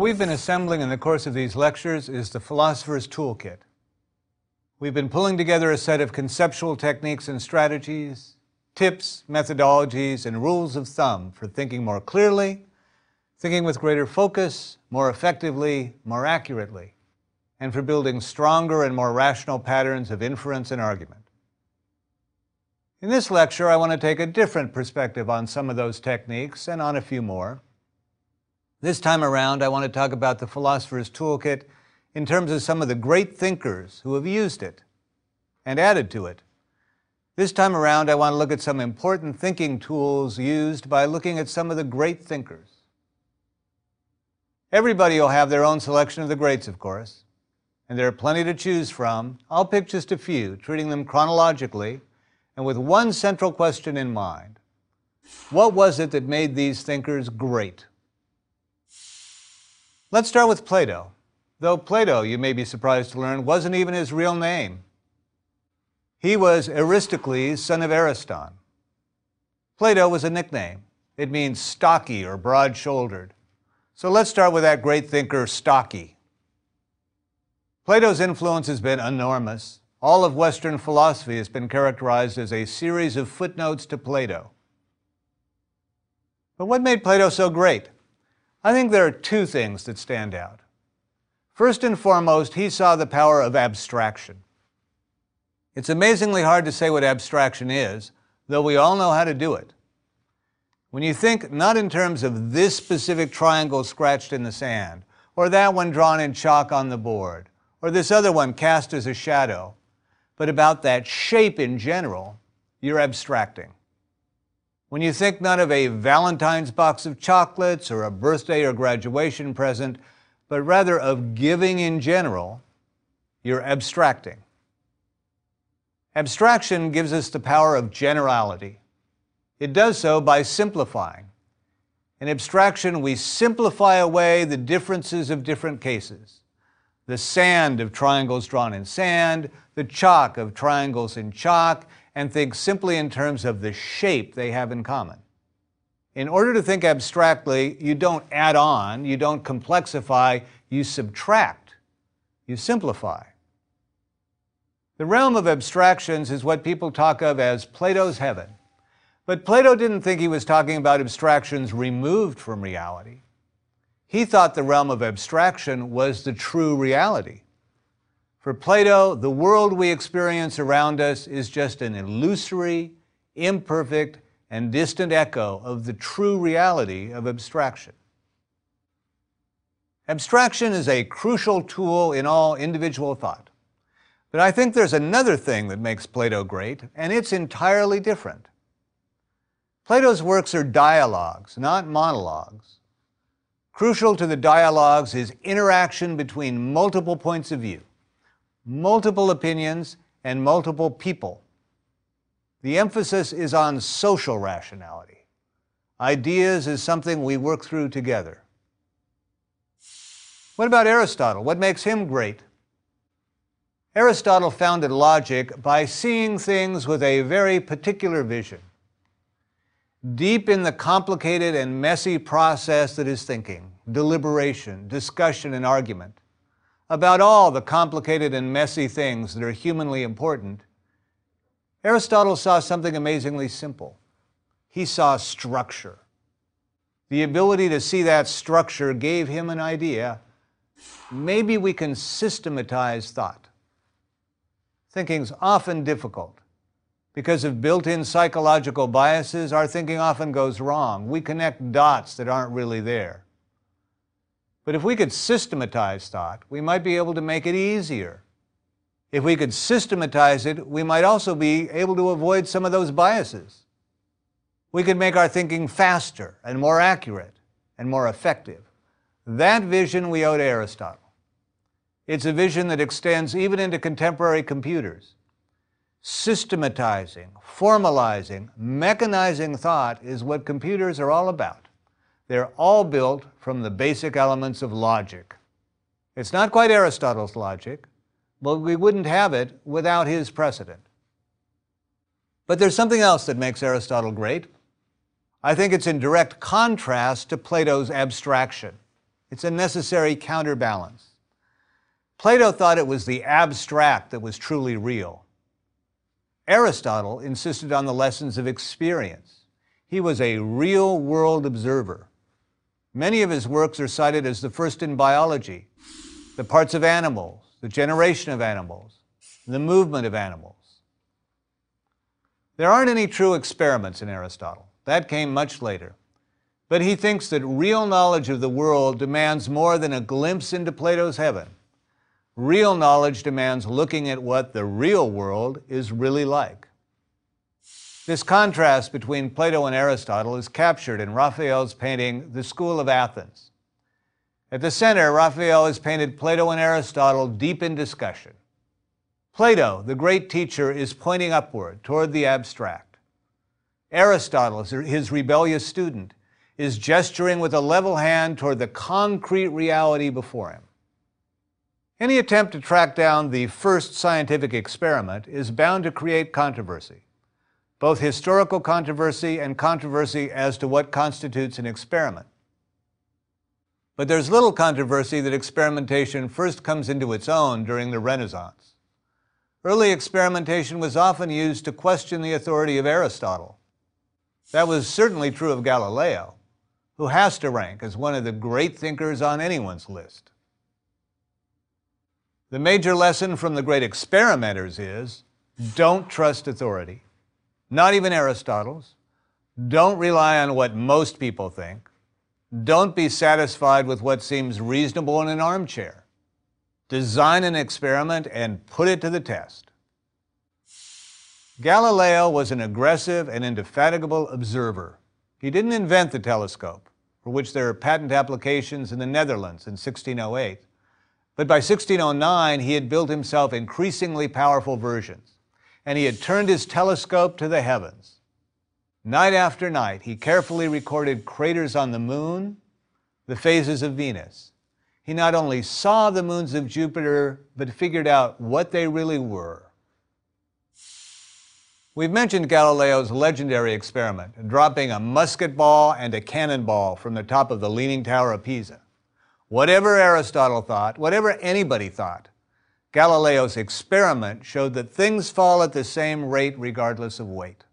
What we've been assembling in the course of these lectures is the Philosopher's Toolkit. We've been pulling together a set of conceptual techniques and strategies, tips, methodologies, and rules of thumb for thinking more clearly, thinking with greater focus, more effectively, more accurately, and for building stronger and more rational patterns of inference and argument. In this lecture, I want to take a different perspective on some of those techniques and on a few more. This time around, I want to talk about the Philosopher's Toolkit in terms of some of the great thinkers who have used it and added to it. This time around, I want to look at some important thinking tools used by looking at some of the great thinkers. Everybody will have their own selection of the greats, of course, and there are plenty to choose from. I'll pick just a few, treating them chronologically and with one central question in mind. What was it that made these thinkers great? Let's start with Plato though Plato, you may be surprised to learn, wasn't even his real name. He was Aristocles, son of Ariston. Plato was a nickname. It means stocky or broad shouldered. So let's start with that great thinker, Stocky. Plato's influence has been enormous. All of Western philosophy has been characterized as a series of footnotes to Plato. But what made Plato so great? I think there are two things that stand out. First and foremost, he saw the power of abstraction. It's amazingly hard to say what abstraction is, though we all know how to do it. When you think not in terms of this specific triangle scratched in the sand, or that one drawn in chalk on the board, or this other one cast as a shadow, but about that shape in general, you're abstracting. When you think not of a Valentine's box of chocolates or a birthday or graduation present, but rather of giving in general, you're abstracting. Abstraction gives us the power of generality. It does so by simplifying. In abstraction, we simplify away the differences of different cases. The sand of triangles drawn in sand, the chalk of triangles in chalk, and think simply in terms of the shape they have in common. In order to think abstractly, you don't add on, you don't complexify, you subtract, you simplify. The realm of abstractions is what people talk of as Plato's heaven. But Plato didn't think he was talking about abstractions removed from reality. He thought the realm of abstraction was the true reality. For Plato, the world we experience around us is just an illusory, imperfect, and distant echo of the true reality of abstraction. Abstraction is a crucial tool in all individual thought. But I think there's another thing that makes Plato great, and it's entirely different. Plato's works are dialogues, not monologues. Crucial to the dialogues is interaction between multiple points of view, multiple opinions, and multiple people. The emphasis is on social rationality. Ideas is something we work through together. What about Aristotle? What makes him great? Aristotle founded logic by seeing things with a very particular vision. Deep in the complicated and messy process that is thinking, deliberation, discussion, and argument, about all the complicated and messy things that are humanly important, Aristotle saw something amazingly simple. He saw structure. The ability to see that structure gave him an idea. Maybe we can systematize thought. Thinking's often difficult. Because of built in psychological biases, our thinking often goes wrong. We connect dots that aren't really there. But if we could systematize thought, we might be able to make it easier if we could systematize it, we might also be able to avoid some of those biases. We could make our thinking faster and more accurate and more effective. That vision we owe to Aristotle. It's a vision that extends even into contemporary computers. Systematizing, formalizing, mechanizing thought is what computers are all about. They're all built from the basic elements of logic. It's not quite Aristotle's logic, but we wouldn't have it without his precedent. But there's something else that makes Aristotle great. I think it's in direct contrast to Plato's abstraction. It's a necessary counterbalance. Plato thought it was the abstract that was truly real. Aristotle insisted on the lessons of experience. He was a real world observer. Many of his works are cited as the first in biology, the parts of animals, the generation of animals, the movement of animals. There aren't any true experiments in Aristotle. That came much later. But he thinks that real knowledge of the world demands more than a glimpse into Plato's heaven. Real knowledge demands looking at what the real world is really like. This contrast between Plato and Aristotle is captured in Raphael's painting, The School of Athens. At the center, Raphael has painted Plato and Aristotle deep in discussion. Plato, the great teacher, is pointing upward toward the abstract. Aristotle, his rebellious student, is gesturing with a level hand toward the concrete reality before him. Any attempt to track down the first scientific experiment is bound to create controversy both historical controversy and controversy as to what constitutes an experiment. But there's little controversy that experimentation first comes into its own during the Renaissance. Early experimentation was often used to question the authority of Aristotle. That was certainly true of Galileo, who has to rank as one of the great thinkers on anyone's list. The major lesson from the great experimenters is don't trust authority not even Aristotle's. Don't rely on what most people think. Don't be satisfied with what seems reasonable in an armchair. Design an experiment and put it to the test. Galileo was an aggressive and indefatigable observer. He didn't invent the telescope, for which there are patent applications in the Netherlands in 1608. But by 1609, he had built himself increasingly powerful versions and he had turned his telescope to the heavens. Night after night, he carefully recorded craters on the moon, the phases of Venus. He not only saw the moons of Jupiter, but figured out what they really were. We've mentioned Galileo's legendary experiment, dropping a musket ball and a cannonball from the top of the Leaning Tower of Pisa. Whatever Aristotle thought, whatever anybody thought, Galileo's experiment showed that things fall at the same rate regardless of weight.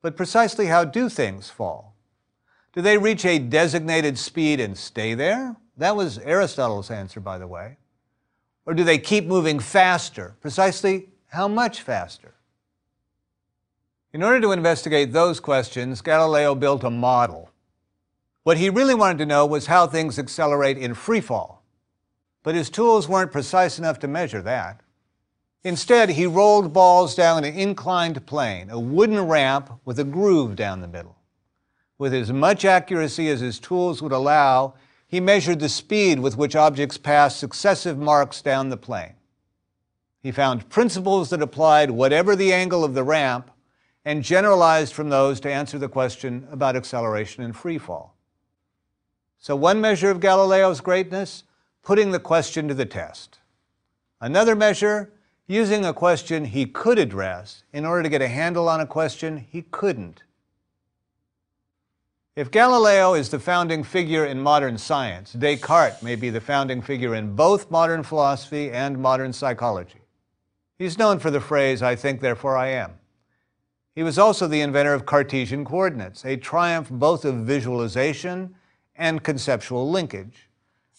But precisely how do things fall? Do they reach a designated speed and stay there? That was Aristotle's answer, by the way. Or do they keep moving faster? Precisely how much faster? In order to investigate those questions, Galileo built a model. What he really wanted to know was how things accelerate in free fall but his tools weren't precise enough to measure that. Instead, he rolled balls down an inclined plane, a wooden ramp with a groove down the middle. With as much accuracy as his tools would allow, he measured the speed with which objects passed successive marks down the plane. He found principles that applied whatever the angle of the ramp and generalized from those to answer the question about acceleration and free fall. So, one measure of Galileo's greatness putting the question to the test. Another measure, using a question he could address in order to get a handle on a question he couldn't. If Galileo is the founding figure in modern science, Descartes may be the founding figure in both modern philosophy and modern psychology. He's known for the phrase, I think, therefore I am. He was also the inventor of Cartesian coordinates, a triumph both of visualization and conceptual linkage.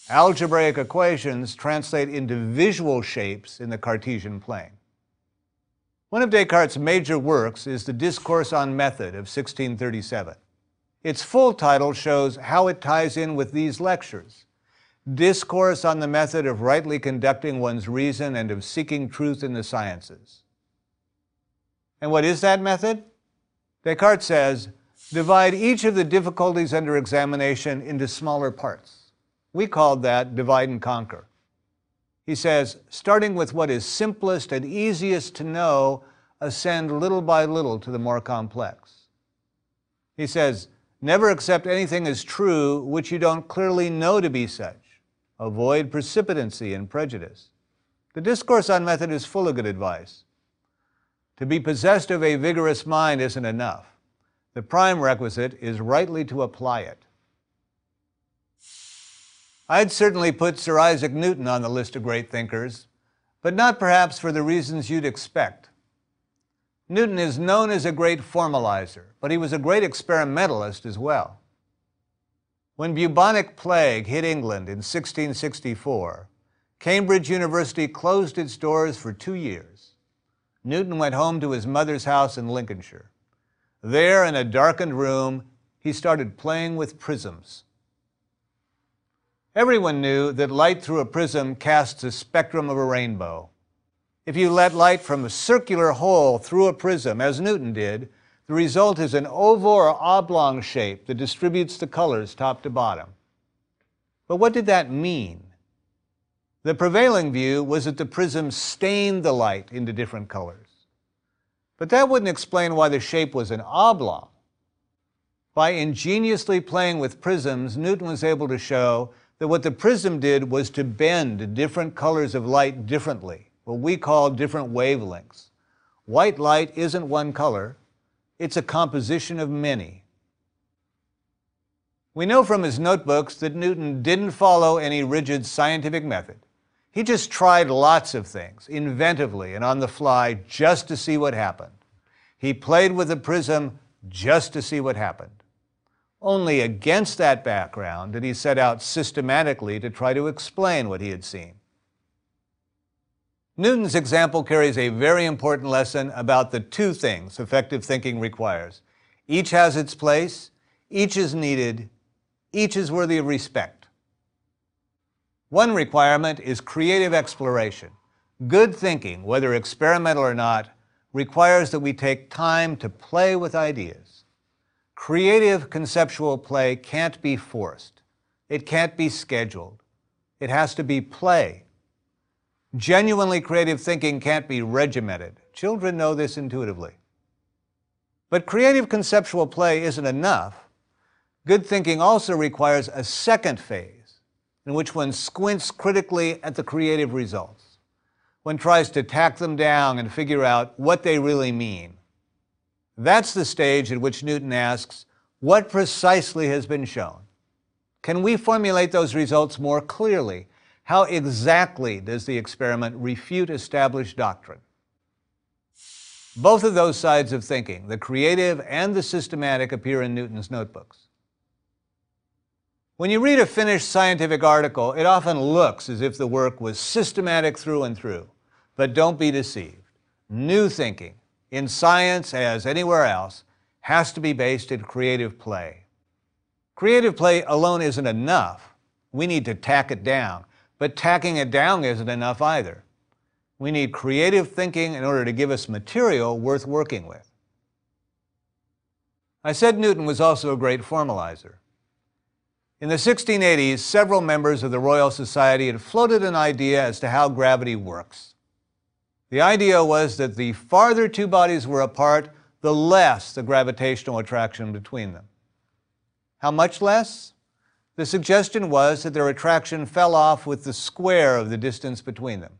Algebraic equations translate into visual shapes in the Cartesian plane. One of Descartes' major works is the Discourse on Method of 1637. Its full title shows how it ties in with these lectures Discourse on the Method of Rightly Conducting One's Reason and of Seeking Truth in the Sciences. And what is that method? Descartes says, divide each of the difficulties under examination into smaller parts. We called that divide and conquer. He says, starting with what is simplest and easiest to know, ascend little by little to the more complex. He says, never accept anything as true which you don't clearly know to be such. Avoid precipitancy and prejudice. The discourse on method is full of good advice. To be possessed of a vigorous mind isn't enough. The prime requisite is rightly to apply it. I'd certainly put Sir Isaac Newton on the list of great thinkers, but not perhaps for the reasons you'd expect. Newton is known as a great formalizer, but he was a great experimentalist as well. When bubonic plague hit England in 1664, Cambridge University closed its doors for two years. Newton went home to his mother's house in Lincolnshire. There, in a darkened room, he started playing with prisms. Everyone knew that light through a prism casts a spectrum of a rainbow. If you let light from a circular hole through a prism, as Newton did, the result is an oval or oblong shape that distributes the colors top to bottom. But what did that mean? The prevailing view was that the prism stained the light into different colors. But that wouldn't explain why the shape was an oblong. By ingeniously playing with prisms, Newton was able to show that what the prism did was to bend different colors of light differently, what we call different wavelengths. White light isn't one color, it's a composition of many. We know from his notebooks that Newton didn't follow any rigid scientific method. He just tried lots of things, inventively and on the fly, just to see what happened. He played with the prism just to see what happened. Only against that background did he set out systematically to try to explain what he had seen. Newton's example carries a very important lesson about the two things effective thinking requires. Each has its place, each is needed, each is worthy of respect. One requirement is creative exploration. Good thinking, whether experimental or not, requires that we take time to play with ideas. Creative conceptual play can't be forced. It can't be scheduled. It has to be play. Genuinely creative thinking can't be regimented. Children know this intuitively. But creative conceptual play isn't enough. Good thinking also requires a second phase in which one squints critically at the creative results. One tries to tack them down and figure out what they really mean. That's the stage at which Newton asks, What precisely has been shown? Can we formulate those results more clearly? How exactly does the experiment refute established doctrine? Both of those sides of thinking, the creative and the systematic, appear in Newton's notebooks. When you read a finished scientific article, it often looks as if the work was systematic through and through. But don't be deceived. New thinking, in science as anywhere else, has to be based in creative play. Creative play alone isn't enough. We need to tack it down. But tacking it down isn't enough either. We need creative thinking in order to give us material worth working with. I said Newton was also a great formalizer. In the 1680s, several members of the Royal Society had floated an idea as to how gravity works. The idea was that the farther two bodies were apart, the less the gravitational attraction between them. How much less? The suggestion was that their attraction fell off with the square of the distance between them.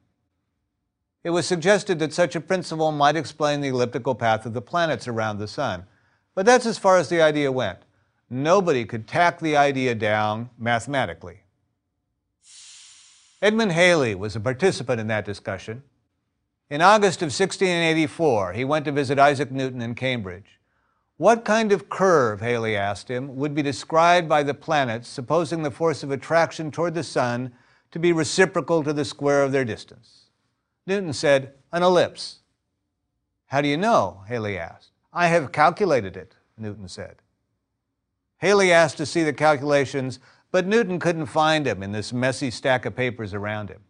It was suggested that such a principle might explain the elliptical path of the planets around the Sun, but that's as far as the idea went. Nobody could tack the idea down mathematically. Edmund Halley was a participant in that discussion. In August of 1684, he went to visit Isaac Newton in Cambridge. What kind of curve, Halley asked him, would be described by the planets, supposing the force of attraction toward the sun to be reciprocal to the square of their distance? Newton said, an ellipse. How do you know? Halley asked. I have calculated it, Newton said. Halley asked to see the calculations, but Newton couldn't find them in this messy stack of papers around him.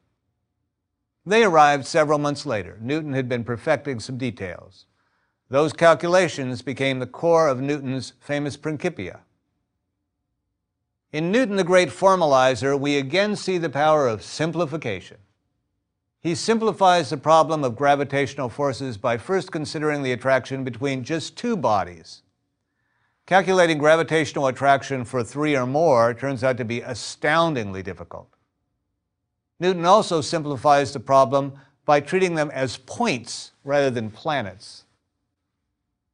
They arrived several months later. Newton had been perfecting some details. Those calculations became the core of Newton's famous Principia. In Newton the Great Formalizer, we again see the power of simplification. He simplifies the problem of gravitational forces by first considering the attraction between just two bodies. Calculating gravitational attraction for three or more turns out to be astoundingly difficult. Newton also simplifies the problem by treating them as points rather than planets.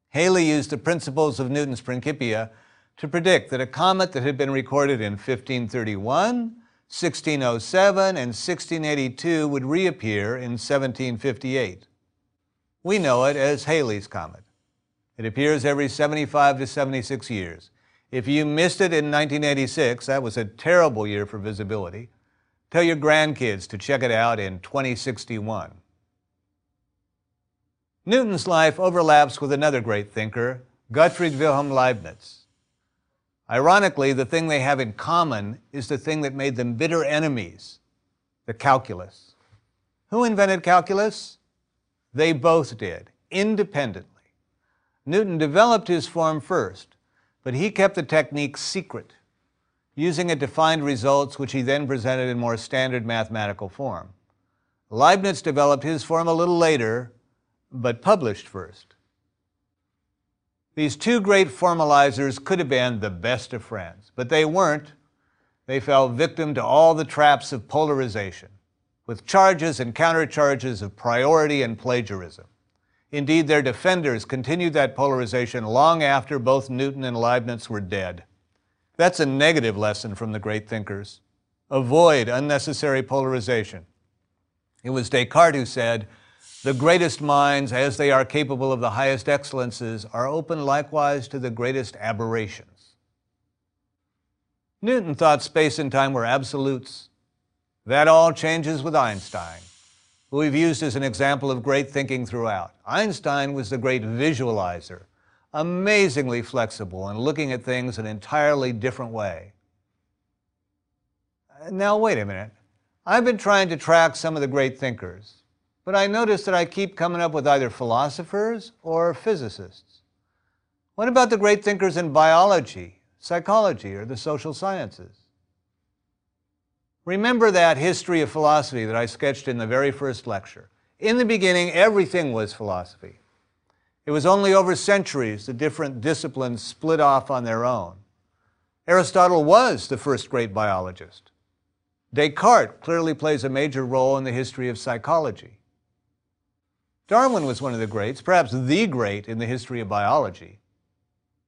Halley used the principles of Newton's Principia to predict that a comet that had been recorded in 1531 1607 and 1682 would reappear in 1758. We know it as Halley's Comet. It appears every 75 to 76 years. If you missed it in 1986, that was a terrible year for visibility. Tell your grandkids to check it out in 2061. Newton's life overlaps with another great thinker, Gottfried Wilhelm Leibniz. Ironically, the thing they have in common is the thing that made them bitter enemies the calculus. Who invented calculus? They both did, independently. Newton developed his form first, but he kept the technique secret, using it to find results which he then presented in more standard mathematical form. Leibniz developed his form a little later, but published first. These two great formalizers could have been the best of friends, but they weren't. They fell victim to all the traps of polarization, with charges and countercharges of priority and plagiarism. Indeed, their defenders continued that polarization long after both Newton and Leibniz were dead. That's a negative lesson from the great thinkers. Avoid unnecessary polarization. It was Descartes who said, the greatest minds, as they are capable of the highest excellences, are open likewise to the greatest aberrations. Newton thought space and time were absolutes. That all changes with Einstein, who we've used as an example of great thinking throughout. Einstein was the great visualizer, amazingly flexible and looking at things an entirely different way. Now, wait a minute. I've been trying to track some of the great thinkers but I notice that I keep coming up with either philosophers or physicists. What about the great thinkers in biology, psychology, or the social sciences? Remember that history of philosophy that I sketched in the very first lecture. In the beginning, everything was philosophy. It was only over centuries the different disciplines split off on their own. Aristotle was the first great biologist. Descartes clearly plays a major role in the history of psychology. Darwin was one of the greats, perhaps the great in the history of biology.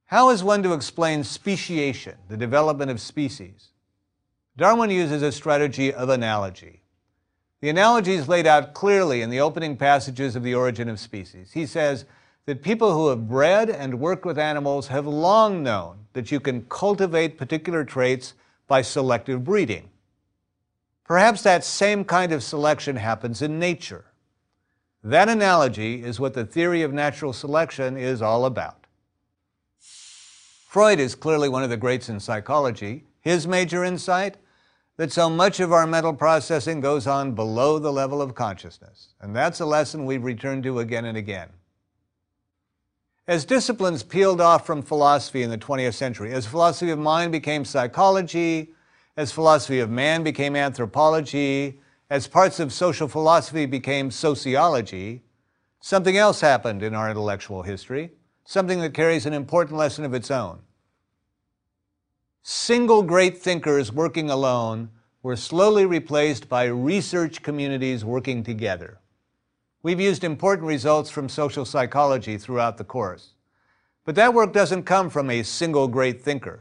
How is one to explain speciation, the development of species? Darwin uses a strategy of analogy. The analogy is laid out clearly in the opening passages of The Origin of Species. He says that people who have bred and worked with animals have long known that you can cultivate particular traits by selective breeding. Perhaps that same kind of selection happens in nature. That analogy is what the theory of natural selection is all about. Freud is clearly one of the greats in psychology. His major insight? That so much of our mental processing goes on below the level of consciousness. And that's a lesson we've returned to again and again. As disciplines peeled off from philosophy in the 20th century, as philosophy of mind became psychology, as philosophy of man became anthropology, as parts of social philosophy became sociology, something else happened in our intellectual history, something that carries an important lesson of its own. Single great thinkers working alone were slowly replaced by research communities working together. We've used important results from social psychology throughout the course. But that work doesn't come from a single great thinker.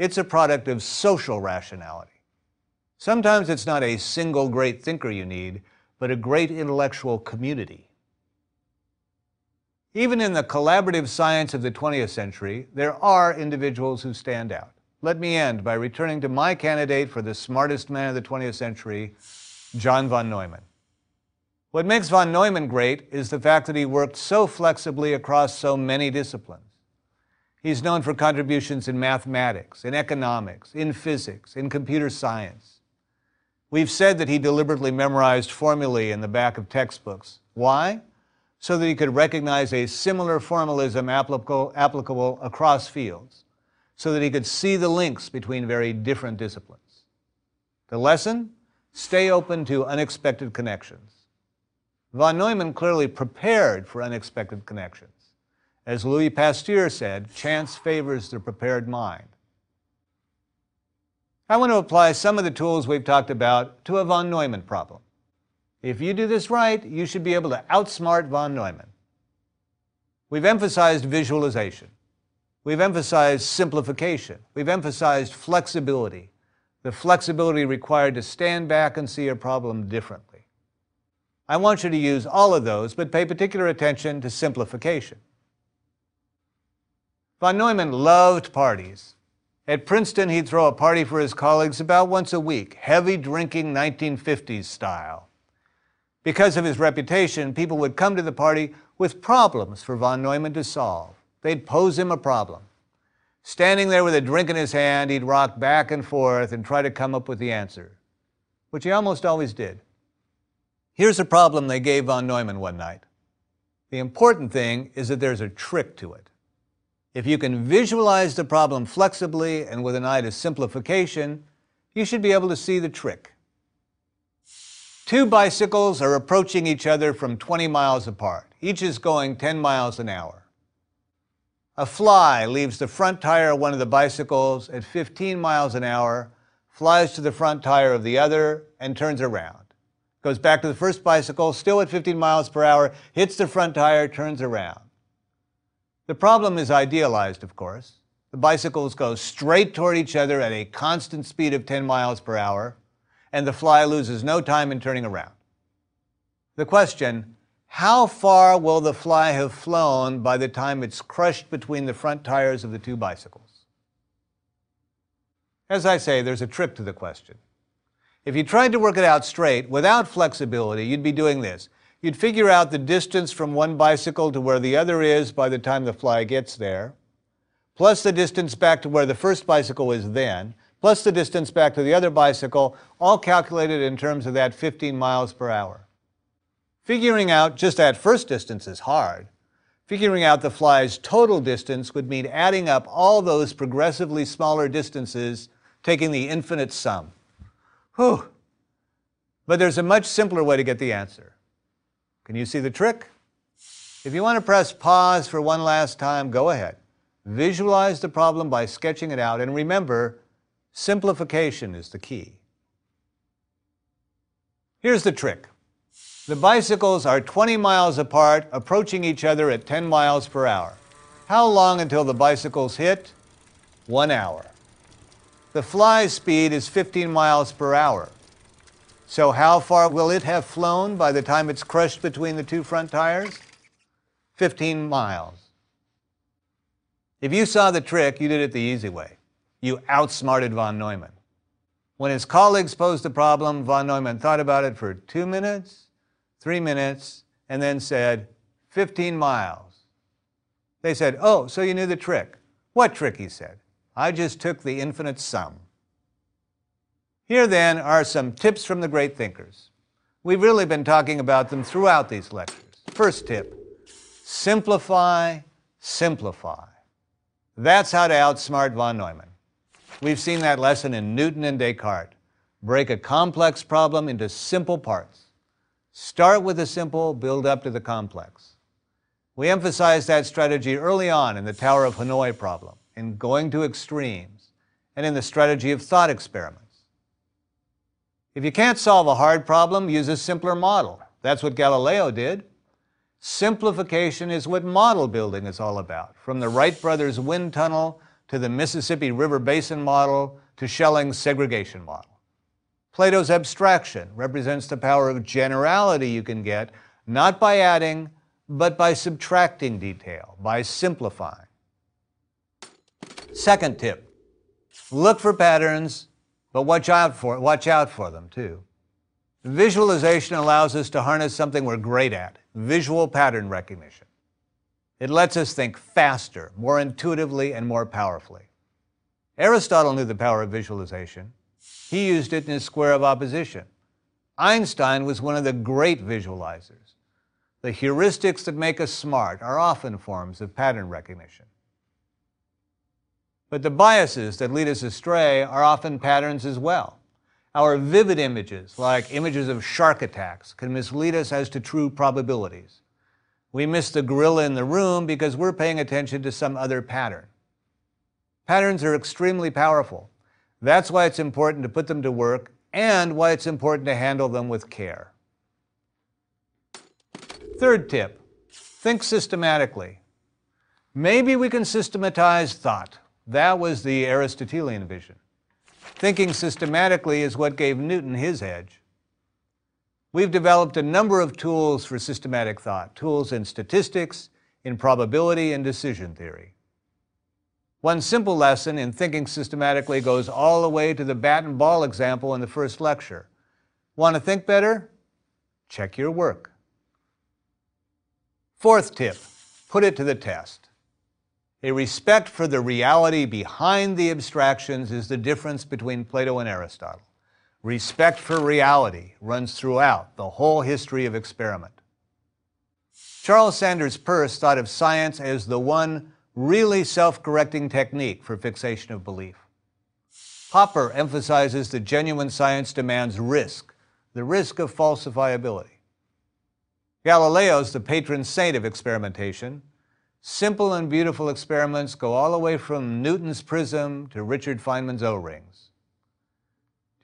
It's a product of social rationality. Sometimes it's not a single great thinker you need, but a great intellectual community. Even in the collaborative science of the 20th century, there are individuals who stand out. Let me end by returning to my candidate for the smartest man of the 20th century, John von Neumann. What makes von Neumann great is the fact that he worked so flexibly across so many disciplines. He's known for contributions in mathematics, in economics, in physics, in computer science. We've said that he deliberately memorized formulae in the back of textbooks. Why? So that he could recognize a similar formalism applicable, applicable across fields, so that he could see the links between very different disciplines. The lesson? Stay open to unexpected connections. Von Neumann clearly prepared for unexpected connections. As Louis Pasteur said, chance favors the prepared mind. I want to apply some of the tools we've talked about to a von Neumann problem. If you do this right, you should be able to outsmart von Neumann. We've emphasized visualization. We've emphasized simplification. We've emphasized flexibility. the flexibility required to stand back and see a problem differently. I want you to use all of those, but pay particular attention to simplification. Von Neumann loved parties. At Princeton, he'd throw a party for his colleagues about once a week, heavy drinking 1950s style. Because of his reputation, people would come to the party with problems for von Neumann to solve. They'd pose him a problem. Standing there with a drink in his hand, he'd rock back and forth and try to come up with the answer, which he almost always did. Here's a problem they gave von Neumann one night. The important thing is that there's a trick to it. If you can visualize the problem flexibly and with an eye to simplification, you should be able to see the trick. Two bicycles are approaching each other from 20 miles apart. Each is going 10 miles an hour. A fly leaves the front tire of one of the bicycles at 15 miles an hour, flies to the front tire of the other, and turns around. Goes back to the first bicycle, still at 15 miles per hour, hits the front tire, turns around. The problem is idealized, of course. The bicycles go straight toward each other at a constant speed of 10 miles per hour, and the fly loses no time in turning around. The question how far will the fly have flown by the time it's crushed between the front tires of the two bicycles? As I say, there's a trick to the question. If you tried to work it out straight, without flexibility, you'd be doing this. You'd figure out the distance from one bicycle to where the other is by the time the fly gets there, plus the distance back to where the first bicycle is then, plus the distance back to the other bicycle, all calculated in terms of that 15 miles per hour. Figuring out just that first distance is hard. Figuring out the fly's total distance would mean adding up all those progressively smaller distances, taking the infinite sum. Whew. But there's a much simpler way to get the answer. Can you see the trick? If you want to press pause for one last time, go ahead. Visualize the problem by sketching it out, and remember, simplification is the key. Here's the trick. The bicycles are 20 miles apart, approaching each other at 10 miles per hour. How long until the bicycles hit? One hour. The fly's speed is 15 miles per hour. So, how far will it have flown by the time it's crushed between the two front tires? 15 miles. If you saw the trick, you did it the easy way. You outsmarted von Neumann. When his colleagues posed the problem, von Neumann thought about it for two minutes, three minutes, and then said, 15 miles. They said, Oh, so you knew the trick. What trick? He said. I just took the infinite sum. Here then are some tips from the great thinkers. We've really been talking about them throughout these lectures. First tip simplify, simplify. That's how to outsmart von Neumann. We've seen that lesson in Newton and Descartes. Break a complex problem into simple parts. Start with the simple, build up to the complex. We emphasized that strategy early on in the Tower of Hanoi problem, in going to extremes, and in the strategy of thought experiments. If you can't solve a hard problem, use a simpler model. That's what Galileo did. Simplification is what model building is all about, from the Wright brothers wind tunnel to the Mississippi River Basin model to Schelling's segregation model. Plato's abstraction represents the power of generality you can get, not by adding, but by subtracting detail, by simplifying. Second tip look for patterns, but watch out for, watch out for them too. Visualization allows us to harness something we're great at visual pattern recognition. It lets us think faster, more intuitively, and more powerfully. Aristotle knew the power of visualization. He used it in his square of opposition. Einstein was one of the great visualizers. The heuristics that make us smart are often forms of pattern recognition. But the biases that lead us astray are often patterns as well. Our vivid images, like images of shark attacks, can mislead us as to true probabilities. We miss the gorilla in the room because we're paying attention to some other pattern. Patterns are extremely powerful. That's why it's important to put them to work and why it's important to handle them with care. Third tip think systematically. Maybe we can systematize thought. That was the Aristotelian vision. Thinking systematically is what gave Newton his edge. We've developed a number of tools for systematic thought, tools in statistics, in probability, and decision theory. One simple lesson in thinking systematically goes all the way to the bat and ball example in the first lecture. Want to think better? Check your work. Fourth tip put it to the test. A respect for the reality behind the abstractions is the difference between Plato and Aristotle. Respect for reality runs throughout the whole history of experiment. Charles Sanders Peirce thought of science as the one really self correcting technique for fixation of belief. Popper emphasizes that genuine science demands risk, the risk of falsifiability. Galileo is the patron saint of experimentation. Simple and beautiful experiments go all the way from Newton's prism to Richard Feynman's O rings.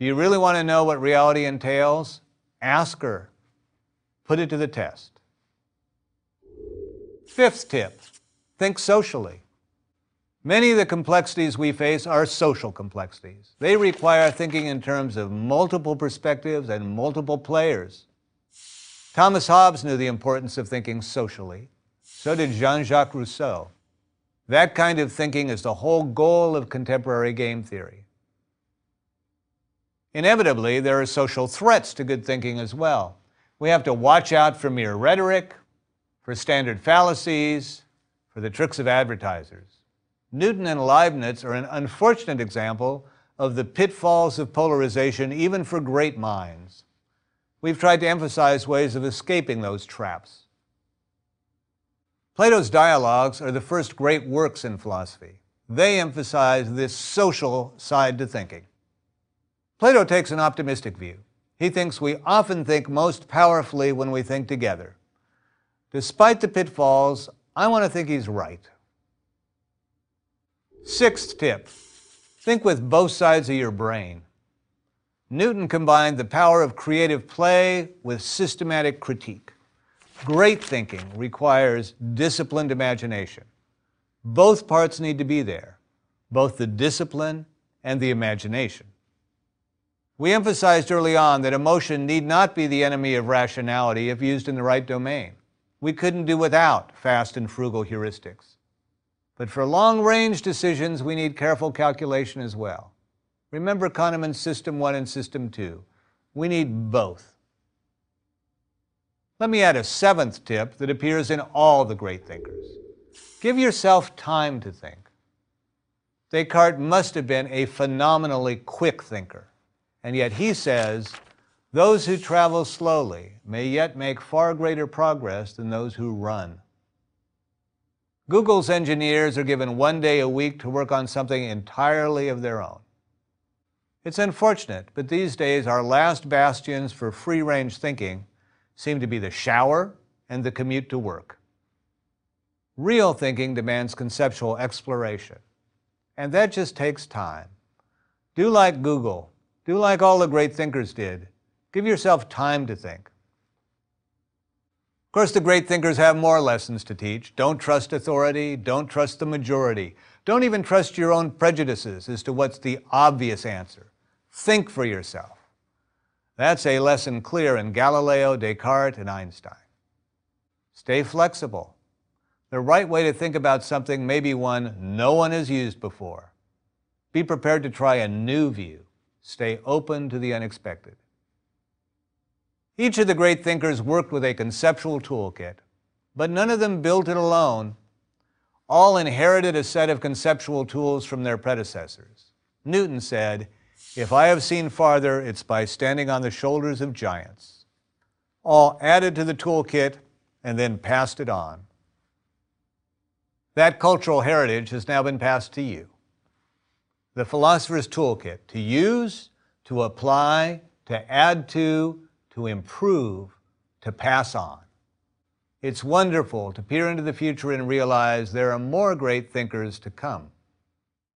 Do you really want to know what reality entails? Ask her. Put it to the test. Fifth tip think socially. Many of the complexities we face are social complexities. They require thinking in terms of multiple perspectives and multiple players. Thomas Hobbes knew the importance of thinking socially. So did Jean Jacques Rousseau. That kind of thinking is the whole goal of contemporary game theory. Inevitably, there are social threats to good thinking as well. We have to watch out for mere rhetoric, for standard fallacies, for the tricks of advertisers. Newton and Leibniz are an unfortunate example of the pitfalls of polarization, even for great minds. We've tried to emphasize ways of escaping those traps. Plato's dialogues are the first great works in philosophy. They emphasize this social side to thinking. Plato takes an optimistic view. He thinks we often think most powerfully when we think together. Despite the pitfalls, I want to think he's right. Sixth tip think with both sides of your brain. Newton combined the power of creative play with systematic critique. Great thinking requires disciplined imagination. Both parts need to be there, both the discipline and the imagination. We emphasized early on that emotion need not be the enemy of rationality if used in the right domain. We couldn't do without fast and frugal heuristics. But for long range decisions, we need careful calculation as well. Remember Kahneman's System 1 and System 2. We need both. Let me add a seventh tip that appears in all the great thinkers. Give yourself time to think. Descartes must have been a phenomenally quick thinker, and yet he says, Those who travel slowly may yet make far greater progress than those who run. Google's engineers are given one day a week to work on something entirely of their own. It's unfortunate, but these days our last bastions for free range thinking seem to be the shower and the commute to work. Real thinking demands conceptual exploration, and that just takes time. Do like Google, do like all the great thinkers did. Give yourself time to think. Of course, the great thinkers have more lessons to teach. Don't trust authority, don't trust the majority. Don't even trust your own prejudices as to what's the obvious answer. Think for yourself. That's a lesson clear in Galileo, Descartes, and Einstein. Stay flexible. The right way to think about something may be one no one has used before. Be prepared to try a new view. Stay open to the unexpected. Each of the great thinkers worked with a conceptual toolkit, but none of them built it alone. All inherited a set of conceptual tools from their predecessors. Newton said, if I have seen farther, it's by standing on the shoulders of giants. All added to the toolkit and then passed it on. That cultural heritage has now been passed to you. The philosopher's toolkit to use, to apply, to add to, to improve, to pass on. It's wonderful to peer into the future and realize there are more great thinkers to come.